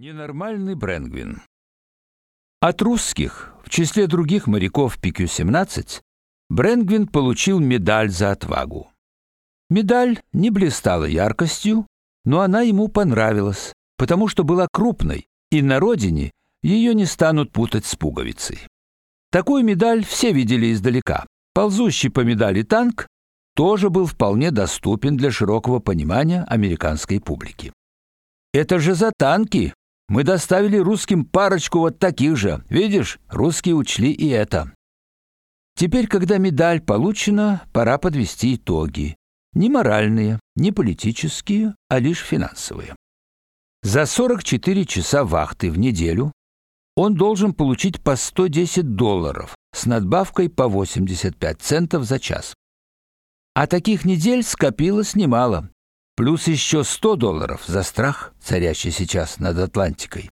Ненормальный Бренгвин. От русских, в числе других моряков ПК-17, Бренгвин получил медаль за отвагу. Медаль не блистала яркостью, но она ему понравилась, потому что была крупной, и на родине ее не станут путать с пуговицей. Такую медаль все видели издалека. Ползущий по медали танк тоже был вполне доступен для широкого понимания американской публики. Это же за танки. Мы доставили русским парочку вот таких же. Видишь, русские учли и это. Теперь, когда медаль получена, пора подвести итоги. Не моральные, не политические, а лишь финансовые. За 44 часа вахты в неделю он должен получить по 110 долларов с надбавкой по 85 центов за час. А таких недель скопилось немало. Плюс еще 100 долларов за страх, царящий сейчас над Атлантикой.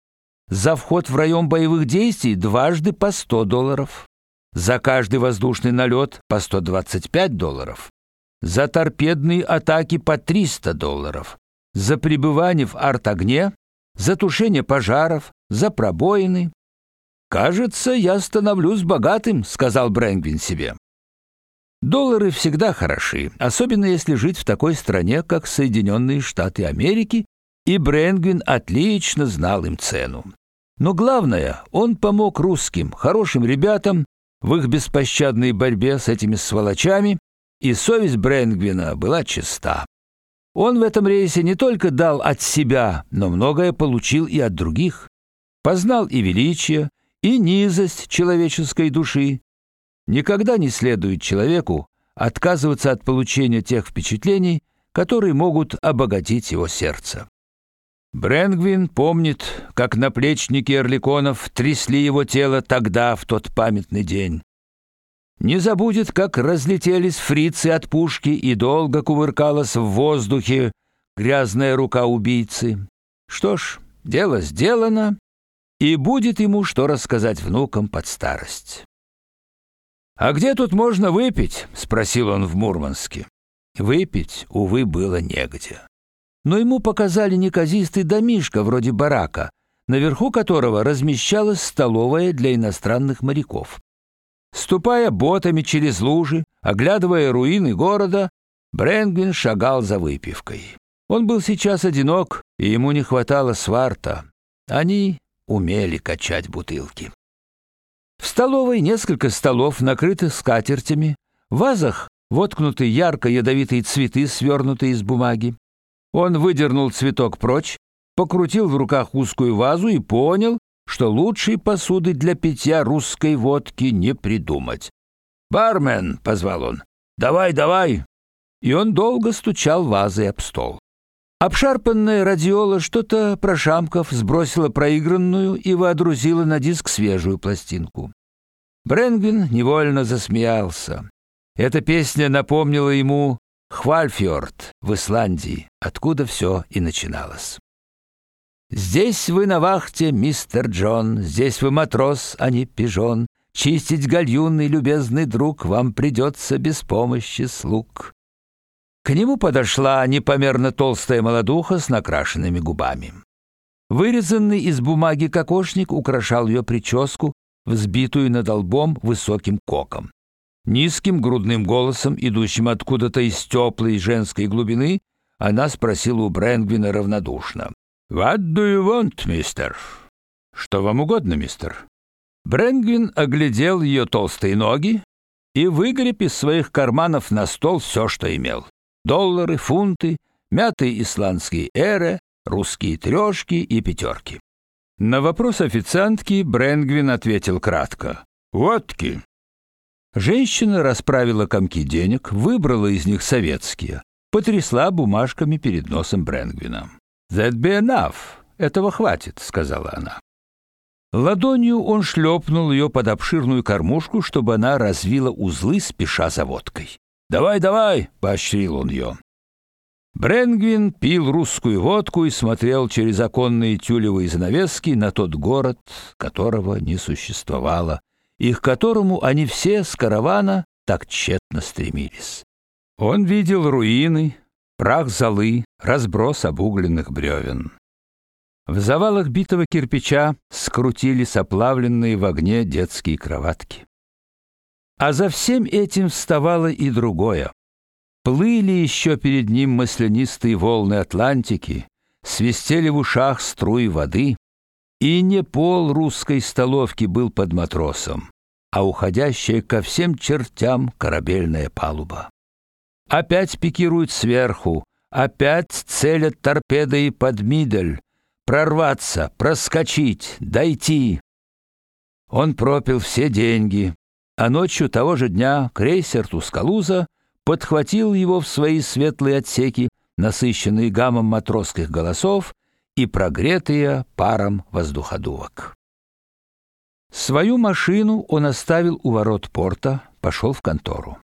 За вход в район боевых действий дважды по 100 долларов. За каждый воздушный налет по 125 долларов. За торпедные атаки по 300 долларов. За пребывание в арт-огне, за тушение пожаров, за пробоины. Кажется, я становлюсь богатым, сказал Брэнгвин себе. Доллары всегда хороши, особенно если жить в такой стране, как Соединенные Штаты Америки, и Брэнгвин отлично знал им цену. Но главное, он помог русским, хорошим ребятам в их беспощадной борьбе с этими сволочами, и совесть Брэнгвина была чиста. Он в этом рейсе не только дал от себя, но многое получил и от других. Познал и величие, и низость человеческой души, Никогда не следует человеку отказываться от получения тех впечатлений, которые могут обогатить его сердце. Бренгвин помнит, как наплечники Эрликонов трясли его тело тогда, в тот памятный день. Не забудет, как разлетелись фрицы от пушки и долго кувыркалась в воздухе грязная рука убийцы. Что ж, дело сделано, и будет ему что рассказать внукам под старость. А где тут можно выпить? спросил он в Мурманске. Выпить увы было негде. Но ему показали неказистый домишко вроде барака, наверху которого размещалась столовая для иностранных моряков. Ступая ботами через лужи, оглядывая руины города, Бренгвин шагал за выпивкой. Он был сейчас одинок, и ему не хватало сварта. Они умели качать бутылки. В столовой несколько столов накрыты скатертями, в вазах воткнуты ярко-ядовитые цветы, свернутые из бумаги. Он выдернул цветок прочь, покрутил в руках узкую вазу и понял, что лучшей посуды для питья русской водки не придумать. "Бармен", позвал он. "Давай, давай". И он долго стучал вазой об стол. Обшарпанная радиола что-то прошамков сбросила проигранную и водрузила на диск свежую пластинку. Бренгвин невольно засмеялся. Эта песня напомнила ему Хвальфьорд в Исландии, откуда все и начиналось. Здесь вы на вахте, мистер Джон, здесь вы матрос, а не пижон. Чистить гальюны, любезный друг, вам придется без помощи слуг. К нему подошла непомерно толстая молодуха с накрашенными губами. Вырезанный из бумаги кокошник украшал ее прическу, взбитую над лбом высоким коком. Низким грудным голосом, идущим откуда-то из теплой женской глубины, она спросила у Брэнгвина равнодушно: "What do you want, мистер?" "Что вам угодно, мистер?" Брэнгвин оглядел ее толстые ноги и выгреб из своих карманов на стол все, что имел доллары, фунты, мятые исландские эры, русские трешки и пятерки. На вопрос официантки Бренгвин ответил кратко: "Водки". Женщина расправила комки денег, выбрала из них советские, потрясла бумажками перед носом Бренгвина. "That be enough. Этого хватит", сказала она. Ладонью он шлепнул ее под обширную кормушку, чтобы она развила узлы, спеша за водкой. Давай, давай, поощрил он ее. Бренгвин пил русскую водку и смотрел через оконные тюлевые занавески на тот город, которого не существовало, и к которому они все с каравана так тщетно стремились. Он видел руины, прах золы, разброс обугленных бревен. В завалах битого кирпича скрутились оплавленные в огне детские кроватки. А за всем этим вставало и другое. Плыли еще перед ним маслянистые волны Атлантики, свистели в ушах струи воды, и не пол русской столовки был под матросом, а уходящая ко всем чертям корабельная палуба. Опять пикируют сверху, опять целят торпедой под мидель, прорваться, проскочить, дойти. Он пропил все деньги, а ночью того же дня крейсер Тускалуза подхватил его в свои светлые отсеки, насыщенные гамом матросских голосов и прогретые паром воздуходувок. Свою машину он оставил у ворот порта, пошел в контору.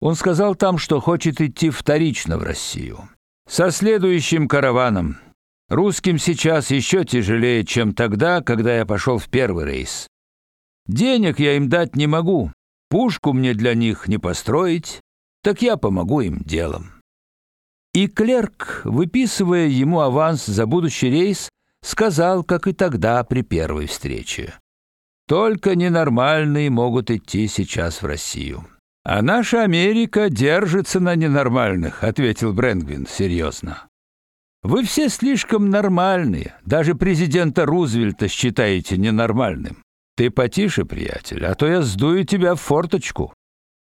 Он сказал там, что хочет идти вторично в Россию. Со следующим караваном. Русским сейчас еще тяжелее, чем тогда, когда я пошел в первый рейс. Денег я им дать не могу, пушку мне для них не построить, так я помогу им делом. И клерк, выписывая ему аванс за будущий рейс, сказал, как и тогда при первой встрече: "Только ненормальные могут идти сейчас в Россию". А наша Америка держится на ненормальных, ответил Брэнгвин серьезно. Вы все слишком нормальные, даже президента Рузвельта считаете ненормальным. Ты потише, приятель, а то я сдую тебя в форточку.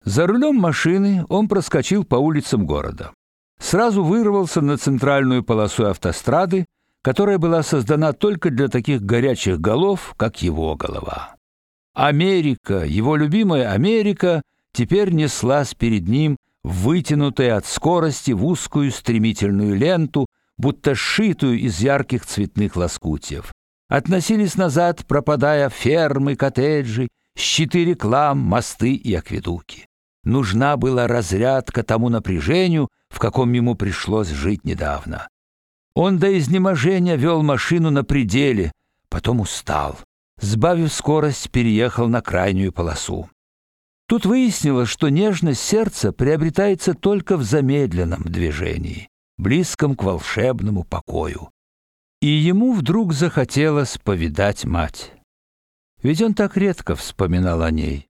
За рулем машины он проскочил по улицам города. Сразу вырвался на центральную полосу автострады, которая была создана только для таких горячих голов, как его голова. Америка, его любимая Америка, теперь неслась перед ним, вытянутая от скорости в узкую стремительную ленту, будто сшитую из ярких цветных лоскутьев. Относились назад, пропадая фермы, коттеджи, щиты реклам, мосты и акведуки. Нужна была разрядка тому напряжению, в каком ему пришлось жить недавно. Он до изнеможения вел машину на пределе, потом устал. Сбавив скорость, переехал на крайнюю полосу. Тут выяснилось, что нежность сердца приобретается только в замедленном движении, близком к волшебному покою. И ему вдруг захотелось повидать мать. Ведь он так редко вспоминал о ней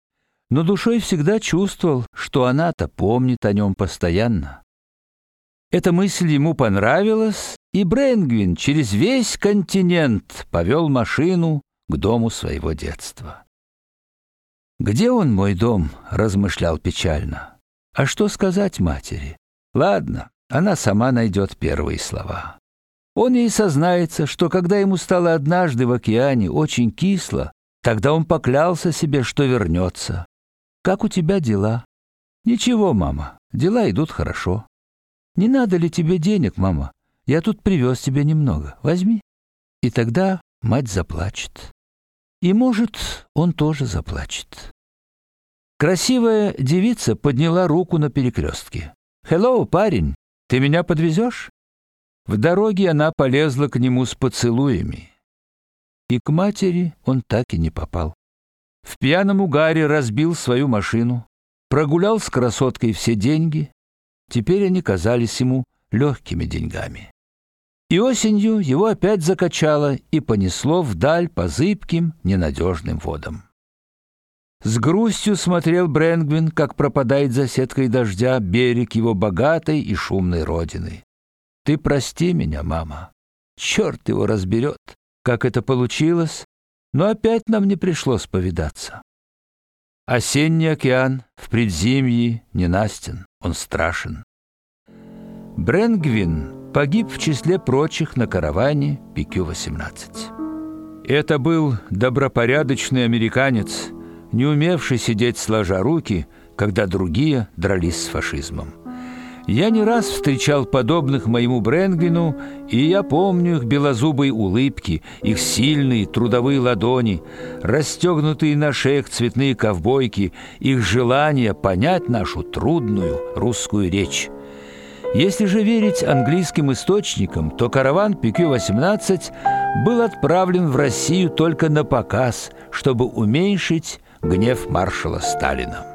но душой всегда чувствовал, что она-то помнит о нем постоянно. Эта мысль ему понравилась, и Брэнгвин через весь континент повел машину к дому своего детства. Где он, мой дом, размышлял печально. А что сказать матери? Ладно, она сама найдет первые слова. Он ей сознается, что когда ему стало однажды в океане очень кисло, тогда он поклялся себе, что вернется. Как у тебя дела? Ничего, мама. Дела идут хорошо. Не надо ли тебе денег, мама? Я тут привез тебе немного. Возьми. И тогда мать заплачет. И, может, он тоже заплачет. Красивая девица подняла руку на перекрестке. «Хеллоу, парень, ты меня подвезешь?» В дороге она полезла к нему с поцелуями. И к матери он так и не попал. В пьяном угаре разбил свою машину, прогулял с красоткой все деньги. Теперь они казались ему легкими деньгами. И осенью его опять закачало и понесло вдаль по зыбким, ненадежным водам. С грустью смотрел Брэнгвин, как пропадает за сеткой дождя берег его богатой и шумной родины. Ты прости меня, мама. Черт его разберет, как это получилось, но опять нам не пришлось повидаться. Осенний океан в предзимье ненастен, он страшен. Бренгвин погиб в числе прочих на караване PQ-18. Это был добропорядочный американец, не умевший сидеть сложа руки, когда другие дрались с фашизмом. Я не раз встречал подобных моему Бренгвину, и я помню их белозубые улыбки, их сильные трудовые ладони, расстегнутые на шеях цветные ковбойки, их желание понять нашу трудную русскую речь. Если же верить английским источникам, то караван PQ-18 был отправлен в Россию только на показ, чтобы уменьшить гнев маршала Сталина.